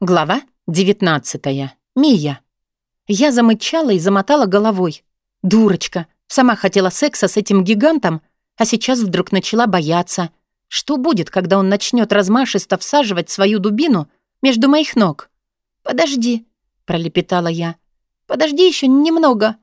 Глава 19. Мия. Я замычала и замотала головой. Дурочка. Сама хотела секса с этим гигантом, а сейчас вдруг начала бояться. Что будет, когда он начнет размашисто всаживать свою дубину между моих ног? «Подожди», — пролепетала я. «Подожди еще немного».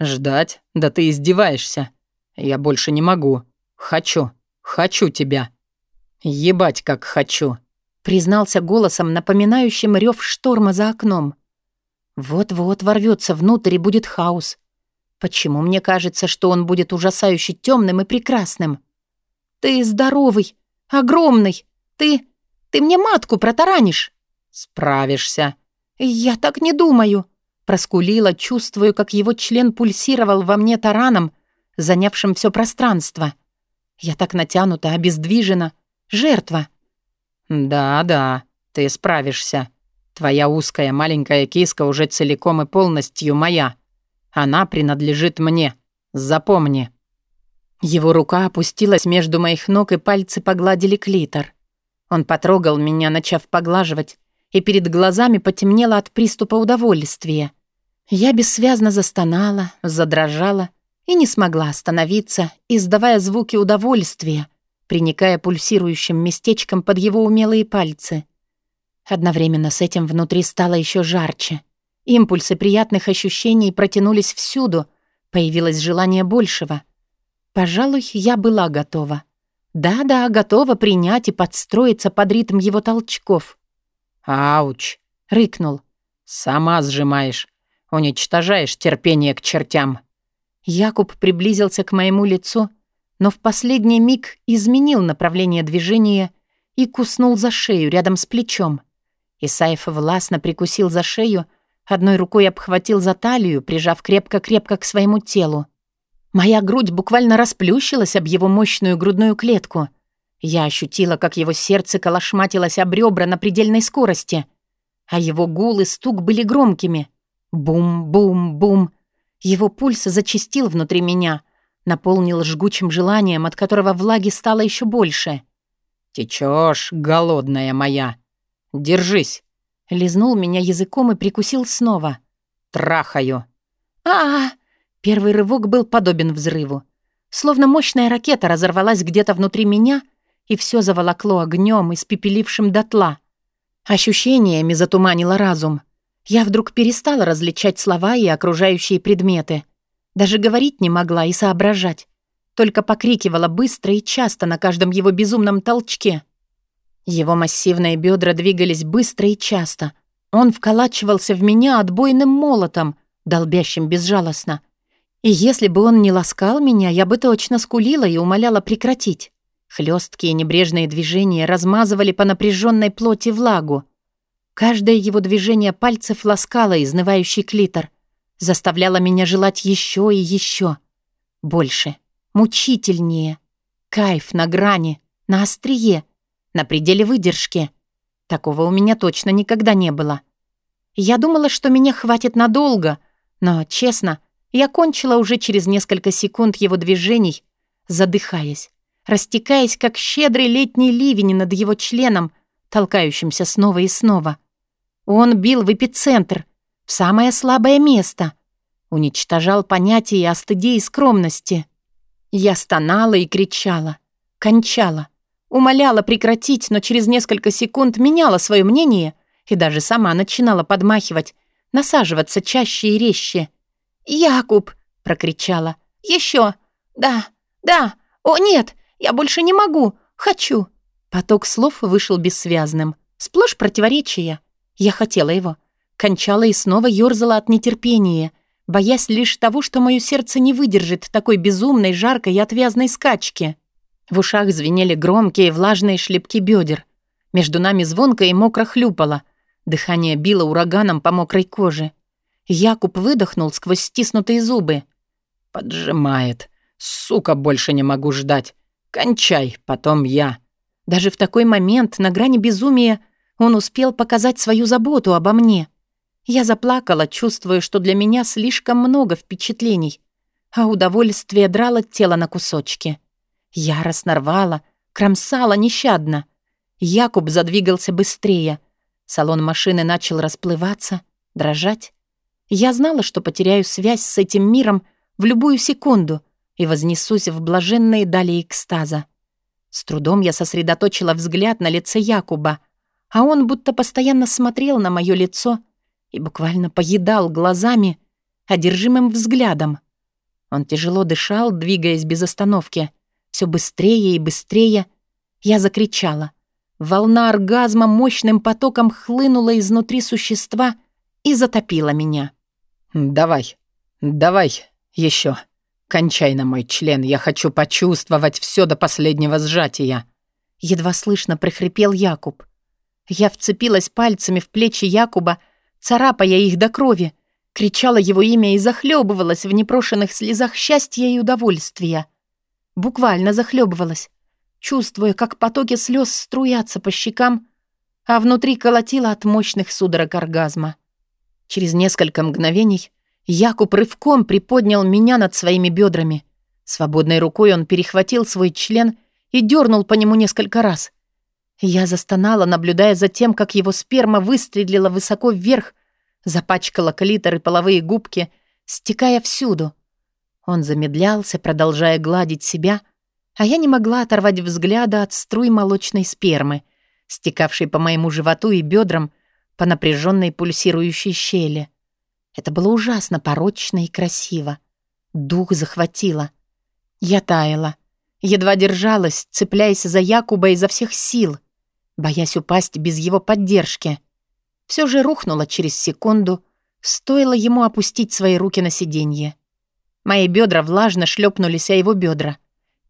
«Ждать? Да ты издеваешься. Я больше не могу. Хочу. Хочу тебя. Ебать, как хочу» признался голосом, напоминающим рев шторма за окном. Вот-вот ворвется внутрь и будет хаос. Почему мне кажется, что он будет ужасающе темным и прекрасным? Ты здоровый, огромный. Ты... ты мне матку протаранишь. Справишься. Я так не думаю. Проскулила, чувствую, как его член пульсировал во мне тараном, занявшим все пространство. Я так натянута, обездвижена. Жертва. «Да-да, ты справишься. Твоя узкая маленькая киска уже целиком и полностью моя. Она принадлежит мне. Запомни». Его рука опустилась между моих ног, и пальцы погладили клитор. Он потрогал меня, начав поглаживать, и перед глазами потемнело от приступа удовольствия. Я бессвязно застонала, задрожала и не смогла остановиться, издавая звуки удовольствия — приникая пульсирующим местечком под его умелые пальцы. Одновременно с этим внутри стало еще жарче. Импульсы приятных ощущений протянулись всюду, появилось желание большего. Пожалуй, я была готова. Да-да, готова принять и подстроиться под ритм его толчков. «Ауч!» — рыкнул. «Сама сжимаешь. Уничтожаешь терпение к чертям». Якуб приблизился к моему лицу но в последний миг изменил направление движения и куснул за шею рядом с плечом. Исаев властно прикусил за шею, одной рукой обхватил за талию, прижав крепко-крепко к своему телу. Моя грудь буквально расплющилась об его мощную грудную клетку. Я ощутила, как его сердце колошматилось об ребра на предельной скорости, а его гул и стук были громкими. Бум-бум-бум. Его пульс зачастил внутри меня — наполнил жгучим желанием, от которого влаги стало еще больше. «Течешь, голодная моя! Держись!» Лизнул меня языком и прикусил снова. «Трахаю!» а, -а, -а Первый рывок был подобен взрыву. Словно мощная ракета разорвалась где-то внутри меня, и все заволокло огнем, испепелившим дотла. Ощущениями затуманило разум. Я вдруг перестала различать слова и окружающие предметы. Даже говорить не могла и соображать. Только покрикивала быстро и часто на каждом его безумном толчке. Его массивные бедра двигались быстро и часто. Он вколачивался в меня отбойным молотом, долбящим безжалостно. И если бы он не ласкал меня, я бы точно скулила и умоляла прекратить. Хлесткие небрежные движения размазывали по напряженной плоти влагу. Каждое его движение пальцев ласкало изнывающий клитор — заставляла меня желать еще и еще. Больше, мучительнее. Кайф на грани, на острие, на пределе выдержки. Такого у меня точно никогда не было. Я думала, что меня хватит надолго, но, честно, я кончила уже через несколько секунд его движений, задыхаясь, растекаясь, как щедрый летний ливень над его членом, толкающимся снова и снова. Он бил в эпицентр, самое слабое место. Уничтожал понятия о стыде и скромности. Я стонала и кричала, кончала, умоляла прекратить, но через несколько секунд меняла свое мнение и даже сама начинала подмахивать, насаживаться чаще и резче. «Якуб!» — прокричала. «Еще! Да, да! О, нет! Я больше не могу! Хочу!» Поток слов вышел бессвязным. Сплошь противоречия. Я хотела его кончала и снова ёрзала от нетерпения, боясь лишь того, что мое сердце не выдержит такой безумной, жаркой и отвязной скачки. В ушах звенели громкие влажные шлепки бедер. Между нами звонко и мокро хлюпало. Дыхание било ураганом по мокрой коже. Якуб выдохнул сквозь стиснутые зубы. «Поджимает. Сука, больше не могу ждать. Кончай, потом я». Даже в такой момент, на грани безумия, он успел показать свою заботу обо мне — я заплакала, чувствуя, что для меня слишком много впечатлений, а удовольствие драло тело на кусочки. Яростно рвала, кромсала нещадно. Якуб задвигался быстрее. Салон машины начал расплываться, дрожать. Я знала, что потеряю связь с этим миром в любую секунду и вознесусь в блаженные дали экстаза. С трудом я сосредоточила взгляд на лице Якуба, а он будто постоянно смотрел на мое лицо и буквально поедал глазами, одержимым взглядом. Он тяжело дышал, двигаясь без остановки. Все быстрее и быстрее. Я закричала. Волна оргазма мощным потоком хлынула изнутри существа и затопила меня. «Давай, давай, еще. Кончай на мой член, я хочу почувствовать все до последнего сжатия». Едва слышно прохрипел Якуб. Я вцепилась пальцами в плечи Якуба, царапая их до крови, кричала его имя и захлебывалась в непрошенных слезах счастья и удовольствия. Буквально захлебывалась, чувствуя, как потоки слез струятся по щекам, а внутри колотило от мощных судорог оргазма. Через несколько мгновений Якуб рывком приподнял меня над своими бедрами. Свободной рукой он перехватил свой член и дернул по нему несколько раз. Я застонала, наблюдая за тем, как его сперма выстрелила высоко вверх, запачкала клитор и половые губки, стекая всюду. Он замедлялся, продолжая гладить себя, а я не могла оторвать взгляда от струй молочной спермы, стекавшей по моему животу и бедрам по напряженной пульсирующей щели. Это было ужасно порочно и красиво. Дух захватило. Я таяла. Едва держалась, цепляясь за Якуба изо всех сил, боясь упасть без его поддержки. Все же рухнула через секунду, стоило ему опустить свои руки на сиденье. Мои бедра влажно шлепнулись о его бедра.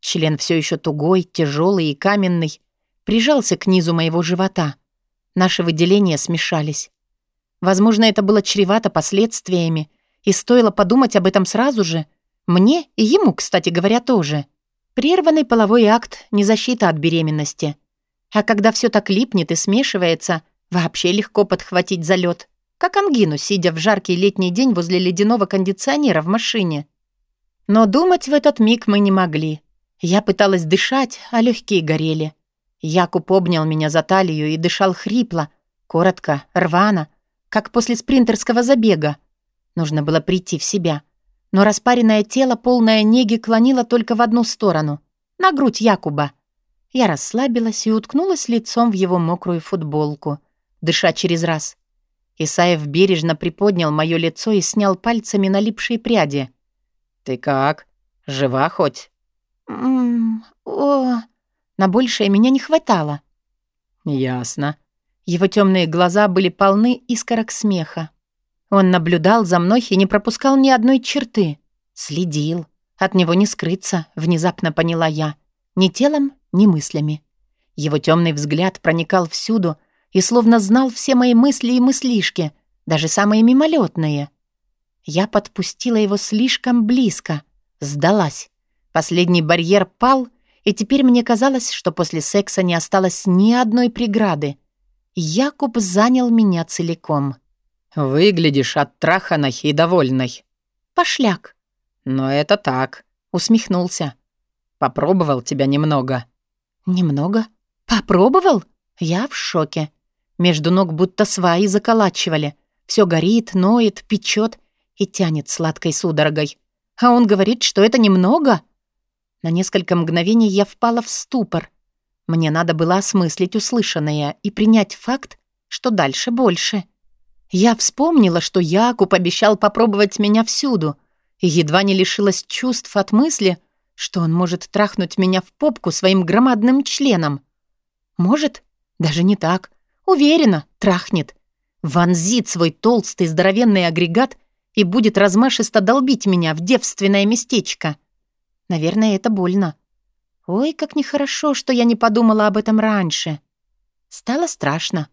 Член все еще тугой, тяжелый и каменный, прижался к низу моего живота. Наши выделения смешались. Возможно, это было чревато последствиями, и стоило подумать об этом сразу же. Мне и ему, кстати говоря, тоже. Прерванный половой акт — не защита от беременности. А когда все так липнет и смешивается, вообще легко подхватить залет, как ангину, сидя в жаркий летний день возле ледяного кондиционера в машине. Но думать в этот миг мы не могли. Я пыталась дышать, а легкие горели. Якуб обнял меня за талию и дышал хрипло, коротко, рвано, как после спринтерского забега. Нужно было прийти в себя. Но распаренное тело, полное неги, клонило только в одну сторону — на грудь Якуба. Я расслабилась и уткнулась лицом в его мокрую футболку, дыша через раз. Исаев бережно приподнял мое лицо и снял пальцами налипшие пряди. «Ты как? Жива хоть?» «М о На большее меня не хватало». «Ясно. Его темные глаза были полны искорок смеха. Он наблюдал за мной и не пропускал ни одной черты. Следил. От него не скрыться, внезапно поняла я. Ни телом, ни мыслями. Его темный взгляд проникал всюду и словно знал все мои мысли и мыслишки, даже самые мимолетные. Я подпустила его слишком близко, сдалась. Последний барьер пал, и теперь мне казалось, что после секса не осталось ни одной преграды — Якуб занял меня целиком. «Выглядишь оттраханной и довольной». «Пошляк». «Но это так», — усмехнулся. «Попробовал тебя немного». «Немного? Попробовал?» Я в шоке. Между ног будто сваи заколачивали. Все горит, ноет, печет и тянет сладкой судорогой. А он говорит, что это немного? На несколько мгновений я впала в ступор — мне надо было осмыслить услышанное и принять факт, что дальше больше. Я вспомнила, что Якуб обещал попробовать меня всюду, и едва не лишилась чувств от мысли, что он может трахнуть меня в попку своим громадным членом. Может, даже не так. Уверена, трахнет. Вонзит свой толстый здоровенный агрегат и будет размашисто долбить меня в девственное местечко. Наверное, это больно. Ой, как нехорошо, что я не подумала об этом раньше. Стало страшно.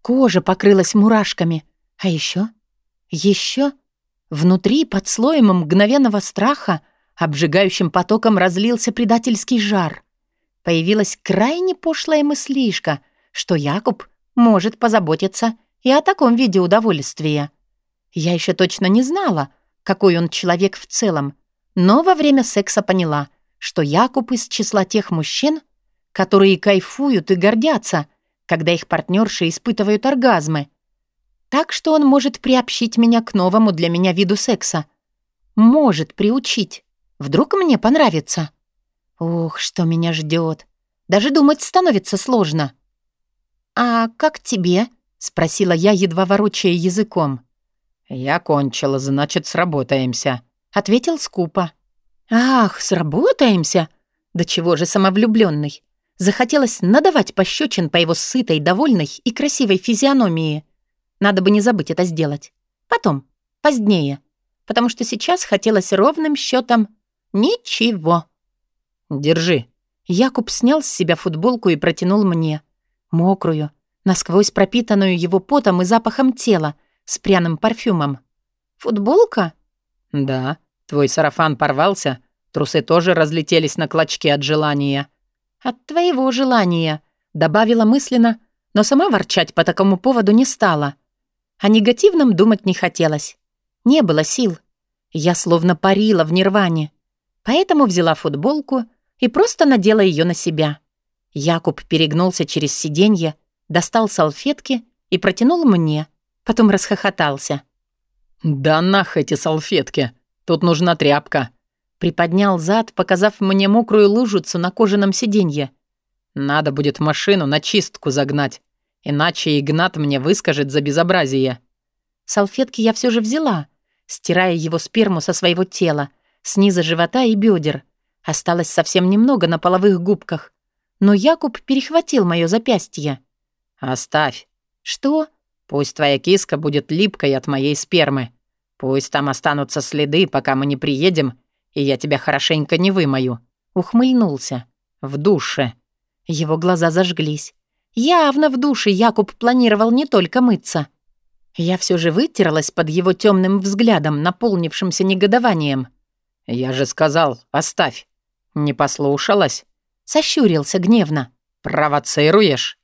Кожа покрылась мурашками. А еще, еще внутри, под слоем мгновенного страха, обжигающим потоком разлился предательский жар. Появилась крайне пошлая мыслишка, что Якуб может позаботиться и о таком виде удовольствия. Я еще точно не знала, какой он человек в целом, но во время секса поняла — что Якуб из числа тех мужчин, которые кайфуют и гордятся, когда их партнерши испытывают оргазмы. Так что он может приобщить меня к новому для меня виду секса. Может приучить. Вдруг мне понравится. Ух, что меня ждет. Даже думать становится сложно. «А как тебе?» — спросила я, едва ворочая языком. «Я кончила, значит, сработаемся», — ответил скупо. «Ах, сработаемся? Да чего же самовлюбленный? Захотелось надавать пощечин по его сытой, довольной и красивой физиономии. Надо бы не забыть это сделать. Потом, позднее. Потому что сейчас хотелось ровным счетом ничего. «Держи». Якуб снял с себя футболку и протянул мне. Мокрую, насквозь пропитанную его потом и запахом тела, с пряным парфюмом. «Футболка?» «Да. Твой сарафан порвался. Трусы тоже разлетелись на клочки от желания». «От твоего желания», — добавила мысленно, но сама ворчать по такому поводу не стала. О негативном думать не хотелось. Не было сил. Я словно парила в нирване. Поэтому взяла футболку и просто надела ее на себя. Якуб перегнулся через сиденье, достал салфетки и протянул мне, Потом расхохотался. «Да нах эти салфетки! Тут нужна тряпка!» Приподнял зад, показав мне мокрую лужицу на кожаном сиденье. «Надо будет машину на чистку загнать, иначе Игнат мне выскажет за безобразие». Салфетки я все же взяла, стирая его сперму со своего тела, снизу живота и бедер. Осталось совсем немного на половых губках. Но Якуб перехватил мое запястье. «Оставь». «Что?» Пусть твоя киска будет липкой от моей спермы. Пусть там останутся следы, пока мы не приедем, и я тебя хорошенько не вымою». Ухмыльнулся. «В душе». Его глаза зажглись. Явно в душе Якуб планировал не только мыться. Я все же вытерлась под его темным взглядом, наполнившимся негодованием. «Я же сказал, оставь». «Не послушалась?» Сощурился гневно. «Провоцируешь?»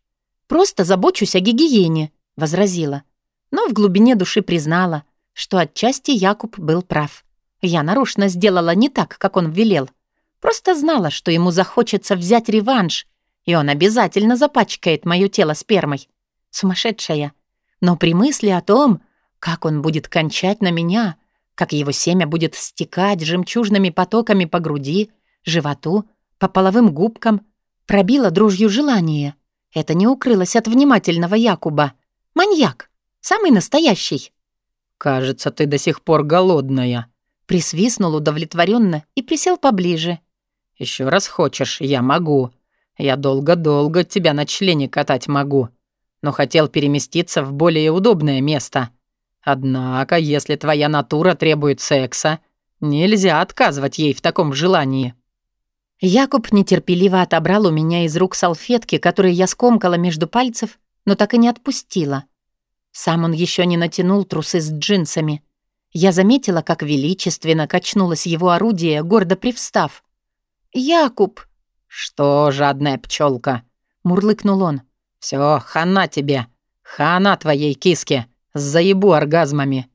«Просто забочусь о гигиене», возразила. Но в глубине души признала, что отчасти Якуб был прав. Я нарочно сделала не так, как он велел. Просто знала, что ему захочется взять реванш, и он обязательно запачкает мое тело спермой. Сумасшедшая. Но при мысли о том, как он будет кончать на меня, как его семя будет стекать жемчужными потоками по груди, животу, по половым губкам, пробила дружью желание. Это не укрылось от внимательного Якуба. Маньяк. Самый настоящий. «Кажется, ты до сих пор голодная», — присвистнул удовлетворенно и присел поближе. Еще раз хочешь, я могу. Я долго-долго тебя на члене катать могу. Но хотел переместиться в более удобное место. Однако, если твоя натура требует секса, нельзя отказывать ей в таком желании». Якуб нетерпеливо отобрал у меня из рук салфетки, которые я скомкала между пальцев, но так и не отпустила. Сам он еще не натянул трусы с джинсами. Я заметила, как величественно качнулось его орудие, гордо привстав. «Якуб!» «Что, жадная пчелка? мурлыкнул он. Все, хана тебе! Хана твоей киске! Заебу оргазмами!»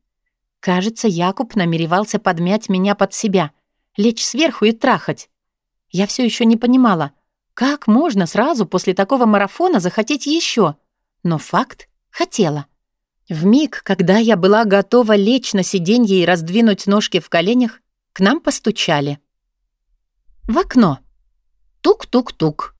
Кажется, Якуб намеревался подмять меня под себя, лечь сверху и трахать. Я все еще не понимала, как можно сразу после такого марафона захотеть еще. Но факт — хотела. В миг, когда я была готова лечь на сиденье и раздвинуть ножки в коленях, к нам постучали. В окно. Тук-тук-тук.